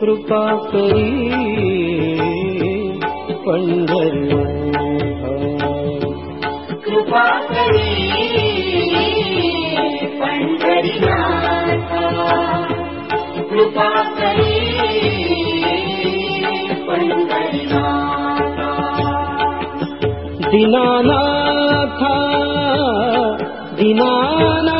कृपा करी पंढरीनाथ कृपा करी पंढरीनाथ कृपा करी पंढरीनाथ दीनानाथ दीनानाथ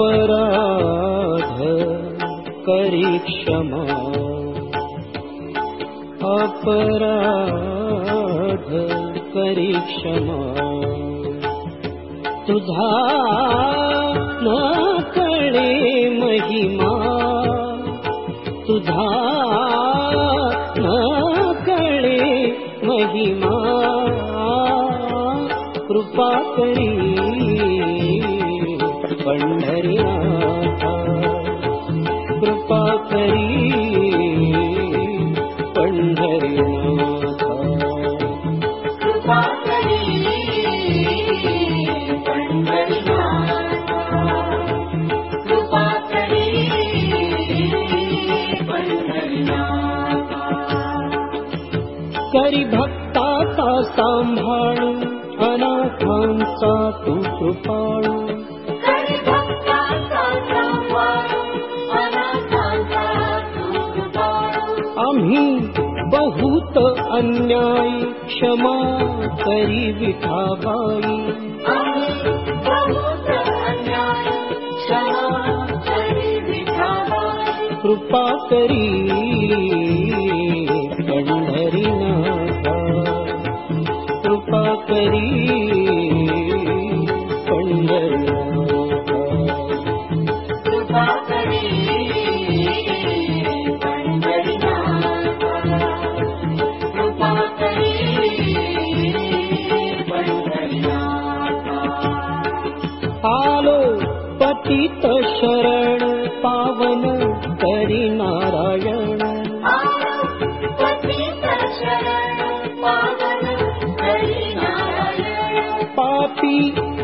अपराध करी क्षमा। अपराध करी क्षमा। तुझा पंढरीनाथ कृपा करी पंढरीनाथ कृपा करी पंढरीनाथ कृपा करी पंढरीनाथ करी भक्ताचा सांभाळ अनाथांचा तू कृपाळू अन्याय क्षमा करी अन्याय क्षमा विठाबाई। कृपा करी पंढरीनाथ कृपा करी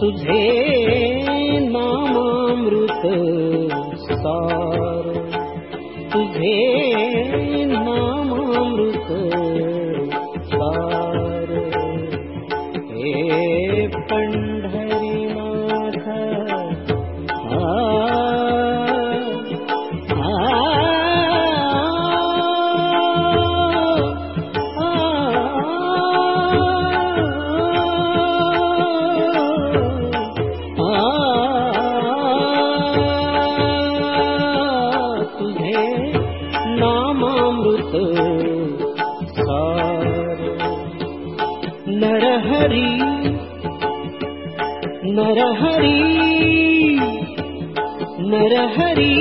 तुझे नामामृत मृत तुधे नमृत नरहरी नरहरी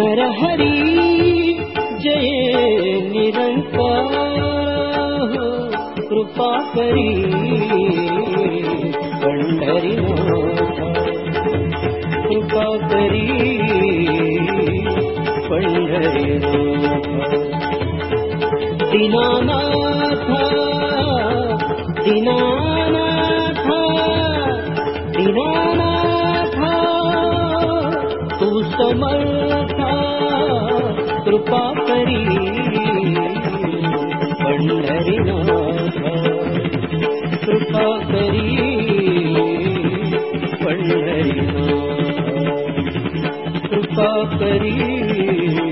नरहरी जय निरंतर कृपा करी पंढरीनाथ कृपा करी पंढरीनाथ दीनानाथ दीनानाथ दीनानाथ तू समर्थ कृपा करी पंढरीनाथ। कृपा करी कृपा